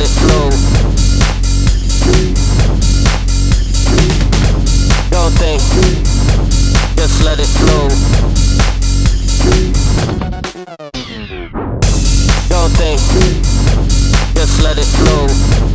let it flow. Don't think, just let it flow. Don't think, just let it flow.